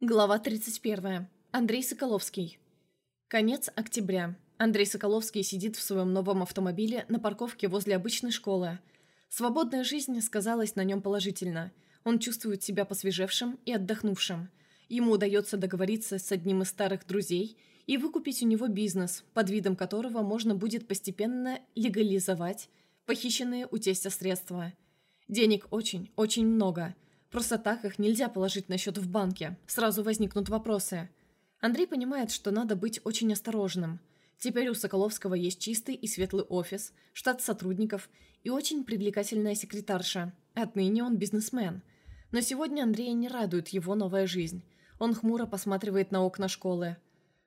Глава 31. Андрей Соколовский. Конец октября. Андрей Соколовский сидит в своем новом автомобиле на парковке возле обычной школы. Свободная жизнь сказалась на нем положительно. Он чувствует себя посвежевшим и отдохнувшим. Ему удается договориться с одним из старых друзей и выкупить у него бизнес, под видом которого можно будет постепенно легализовать похищенные у тестя средства. Денег очень, очень много – Просто так их нельзя положить на счет в банке. Сразу возникнут вопросы. Андрей понимает, что надо быть очень осторожным. Теперь у Соколовского есть чистый и светлый офис, штат сотрудников и очень привлекательная секретарша. Отныне он бизнесмен. Но сегодня Андрея не радует его новая жизнь. Он хмуро посматривает на окна школы.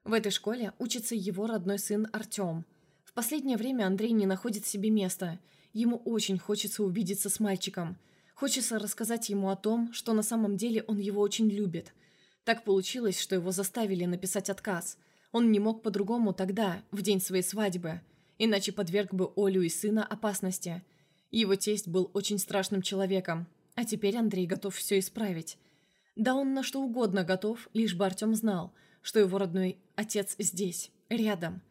В этой школе учится его родной сын Артем. В последнее время Андрей не находит себе места. Ему очень хочется увидеться с мальчиком – Хочется рассказать ему о том, что на самом деле он его очень любит. Так получилось, что его заставили написать отказ. Он не мог по-другому тогда, в день своей свадьбы, иначе подверг бы Олю и сына опасности. Его тесть был очень страшным человеком, а теперь Андрей готов все исправить. Да он на что угодно готов, лишь бы Артем знал, что его родной отец здесь, рядом.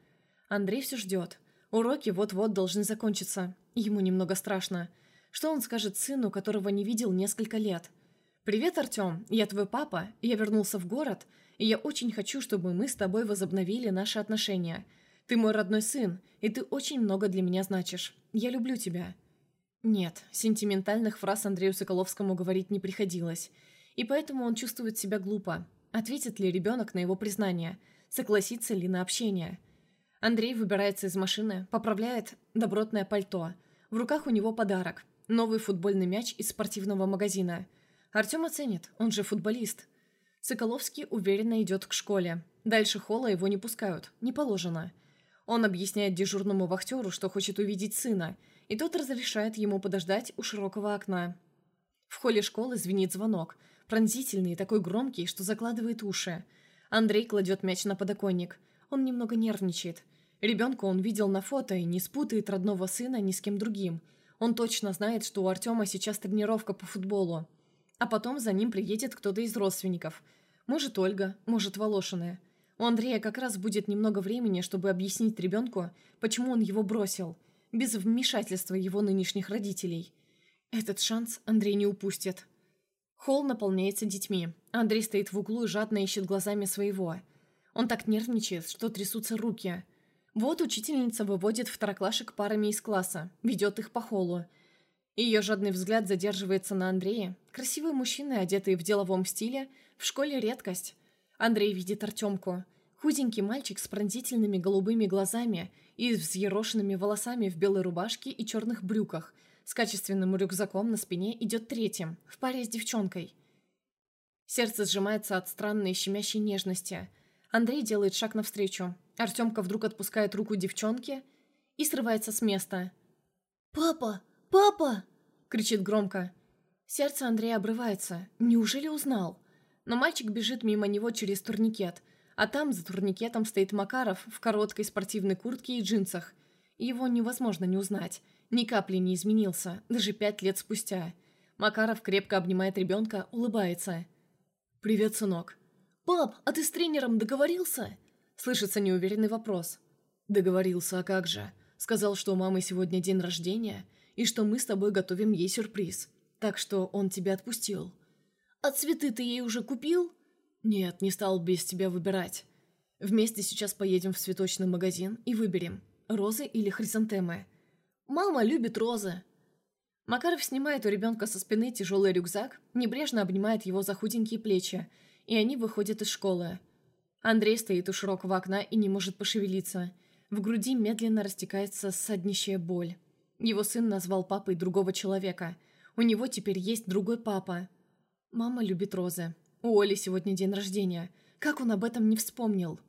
Андрей все ждет. Уроки вот-вот должны закончиться. Ему немного страшно – что он скажет сыну, которого не видел несколько лет? «Привет, Артем, я твой папа, я вернулся в город, и я очень хочу, чтобы мы с тобой возобновили наши отношения. Ты мой родной сын, и ты очень много для меня значишь. Я люблю тебя». Нет, сентиментальных фраз Андрею Соколовскому говорить не приходилось, и поэтому он чувствует себя глупо. Ответит ли ребенок на его признание? Согласится ли на общение? Андрей выбирается из машины, поправляет добротное пальто. В руках у него подарок. Новый футбольный мяч из спортивного магазина. Артем оценит, он же футболист. Соколовский уверенно идет к школе. Дальше холла его не пускают, не положено. Он объясняет дежурному вахтеру, что хочет увидеть сына, и тот разрешает ему подождать у широкого окна. В холле школы звенит звонок, пронзительный и такой громкий, что закладывает уши. Андрей кладет мяч на подоконник. Он немного нервничает. Ребенка он видел на фото и не спутает родного сына ни с кем другим – он точно знает, что у Артема сейчас тренировка по футболу. А потом за ним приедет кто-то из родственников. Может, Ольга, может, Волошиная. У Андрея как раз будет немного времени, чтобы объяснить ребенку, почему он его бросил, без вмешательства его нынешних родителей. Этот шанс Андрей не упустит. Холл наполняется детьми. Андрей стоит в углу и жадно ищет глазами своего. Он так нервничает, что трясутся руки. Вот учительница выводит второклашек парами из класса, ведет их по холлу. Ее жадный взгляд задерживается на Андрее. Красивые мужчины, одетые в деловом стиле, в школе редкость. Андрей видит Артемку. Худенький мальчик с пронзительными голубыми глазами и взъерошенными волосами в белой рубашке и черных брюках. С качественным рюкзаком на спине идет третьим, в паре с девчонкой. Сердце сжимается от странной щемящей нежности. Андрей делает шаг навстречу. Артемка вдруг отпускает руку девчонки и срывается с места. «Папа! Папа!» – кричит громко. Сердце Андрея обрывается. Неужели узнал? Но мальчик бежит мимо него через турникет, а там за турникетом стоит Макаров в короткой спортивной куртке и джинсах. Его невозможно не узнать. Ни капли не изменился, даже пять лет спустя. Макаров крепко обнимает ребенка, улыбается. «Привет, сынок». «Пап, а ты с тренером договорился?» Слышится неуверенный вопрос. Договорился, а как же? Сказал, что у мамы сегодня день рождения, и что мы с тобой готовим ей сюрприз. Так что он тебя отпустил. А цветы ты ей уже купил? Нет, не стал без тебя выбирать. Вместе сейчас поедем в цветочный магазин и выберем, розы или хризантемы. Мама любит розы. Макаров снимает у ребенка со спины тяжелый рюкзак, небрежно обнимает его за худенькие плечи, и они выходят из школы. Андрей стоит у широкого окна и не может пошевелиться. В груди медленно растекается саднищая боль. Его сын назвал папой другого человека. У него теперь есть другой папа. Мама любит розы. У Оли сегодня день рождения. Как он об этом не вспомнил?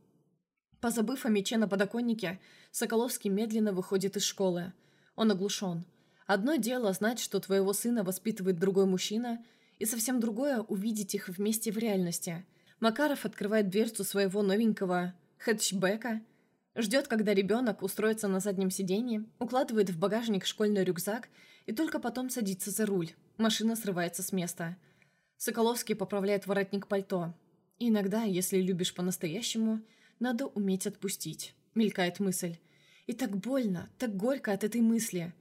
Позабыв о мече на подоконнике, Соколовский медленно выходит из школы. Он оглушен. Одно дело знать, что твоего сына воспитывает другой мужчина, и совсем другое – увидеть их вместе в реальности – Макаров открывает дверцу своего новенького хэтчбека, ждет, когда ребенок устроится на заднем сиденье, укладывает в багажник школьный рюкзак и только потом садится за руль. Машина срывается с места. Соколовский поправляет воротник пальто. Иногда, если любишь по-настоящему, надо уметь отпустить, мелькает мысль. И так больно, так горько от этой мысли.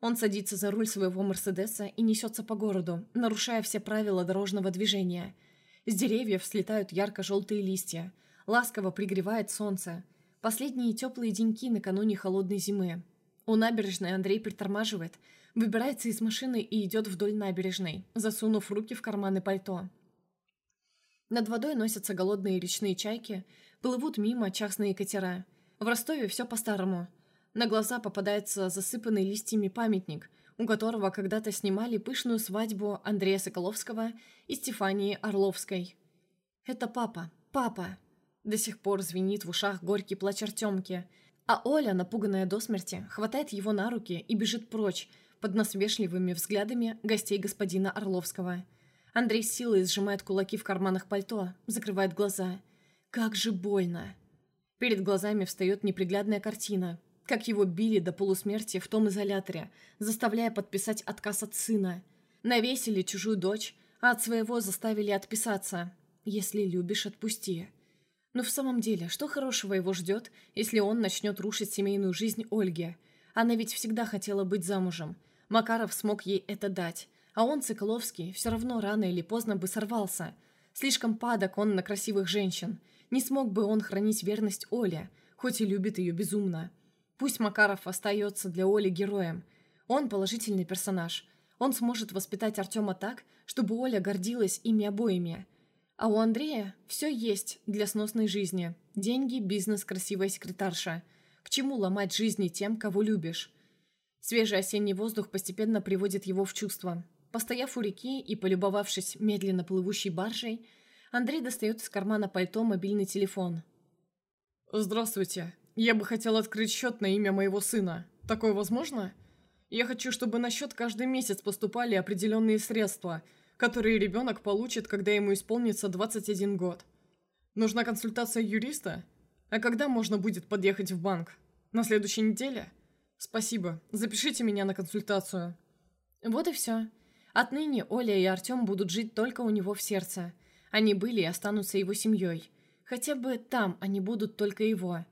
Он садится за руль своего Мерседеса и несется по городу, нарушая все правила дорожного движения. С деревьев слетают ярко-желтые листья. Ласково пригревает солнце. Последние теплые деньки накануне холодной зимы. У набережной Андрей притормаживает, выбирается из машины и идет вдоль набережной, засунув руки в карманы пальто. Над водой носятся голодные речные чайки, плывут мимо частные катера. В Ростове все по-старому – на глаза попадается засыпанный листьями памятник, у которого когда-то снимали пышную свадьбу Андрея Соколовского и Стефании Орловской. «Это папа, папа!» До сих пор звенит в ушах горький плач Артемки, а Оля, напуганная до смерти, хватает его на руки и бежит прочь под насмешливыми взглядами гостей господина Орловского. Андрей с силой сжимает кулаки в карманах пальто, закрывает глаза. «Как же больно!» Перед глазами встает неприглядная картина – как его били до полусмерти в том изоляторе, заставляя подписать отказ от сына. Навесили чужую дочь, а от своего заставили отписаться. «Если любишь, отпусти». Но в самом деле, что хорошего его ждет, если он начнет рушить семейную жизнь Ольги? Она ведь всегда хотела быть замужем. Макаров смог ей это дать. А он, Соколовский, все равно рано или поздно бы сорвался. Слишком падок он на красивых женщин. Не смог бы он хранить верность Оле, хоть и любит ее безумно. Пусть Макаров остается для Оли героем. Он положительный персонаж. Он сможет воспитать Артема так, чтобы Оля гордилась ими обоими. А у Андрея все есть для сносной жизни. Деньги, бизнес, красивая секретарша. К чему ломать жизни тем, кого любишь? Свежий осенний воздух постепенно приводит его в чувство. Постояв у реки и полюбовавшись медленно плывущей баржей, Андрей достает из кармана пальто мобильный телефон. «Здравствуйте», я бы хотел открыть счет на имя моего сына. Такое возможно? Я хочу, чтобы на счет каждый месяц поступали определенные средства, которые ребенок получит, когда ему исполнится 21 год. Нужна консультация юриста? А когда можно будет подъехать в банк? На следующей неделе? Спасибо. Запишите меня на консультацию. Вот и все. Отныне Оля и Артем будут жить только у него в сердце. Они были и останутся его семьей. Хотя бы там они будут только его.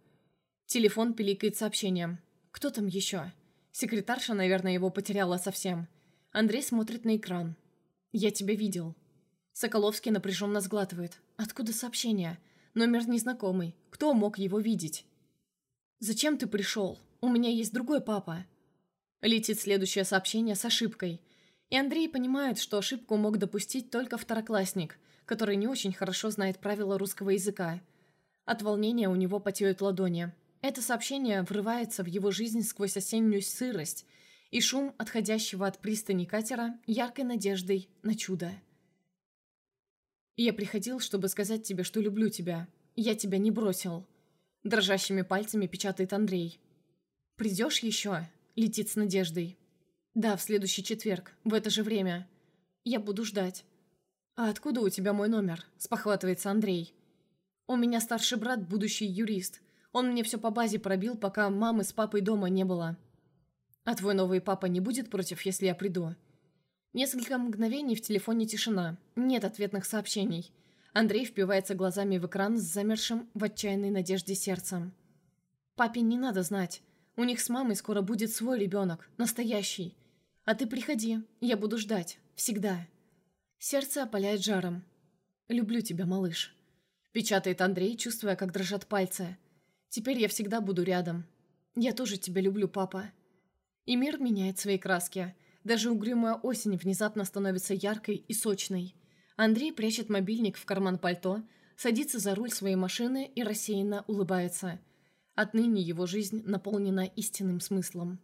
Телефон пиликает сообщением. Кто там еще? Секретарша, наверное, его потеряла совсем. Андрей смотрит на экран. «Я тебя видел». Соколовский напряженно сглатывает. «Откуда сообщение? Номер незнакомый. Кто мог его видеть?» «Зачем ты пришел? У меня есть другой папа». Летит следующее сообщение с ошибкой. И Андрей понимает, что ошибку мог допустить только второклассник, который не очень хорошо знает правила русского языка. От волнения у него потеют ладони. Это сообщение врывается в его жизнь сквозь осеннюю сырость и шум отходящего от пристани катера яркой надеждой на чудо. «Я приходил, чтобы сказать тебе, что люблю тебя. Я тебя не бросил». Дрожащими пальцами печатает Андрей. «Придешь еще?» Летит с надеждой. «Да, в следующий четверг, в это же время. Я буду ждать». «А откуда у тебя мой номер?» Спохватывается Андрей. «У меня старший брат, будущий юрист. Он мне все по базе пробил, пока мамы с папой дома не было. А твой новый папа не будет против, если я приду?» Несколько мгновений в телефоне тишина. Нет ответных сообщений. Андрей впивается глазами в экран с замершим в отчаянной надежде сердцем. «Папе не надо знать. У них с мамой скоро будет свой ребенок, настоящий. А ты приходи, я буду ждать. Всегда». Сердце опаляет жаром. «Люблю тебя, малыш», — печатает Андрей, чувствуя, как дрожат пальцы. Теперь я всегда буду рядом. Я тоже тебя люблю, папа. И мир меняет свои краски. Даже угрюмая осень внезапно становится яркой и сочной. Андрей прячет мобильник в карман пальто, садится за руль своей машины и рассеянно улыбается. Отныне его жизнь наполнена истинным смыслом.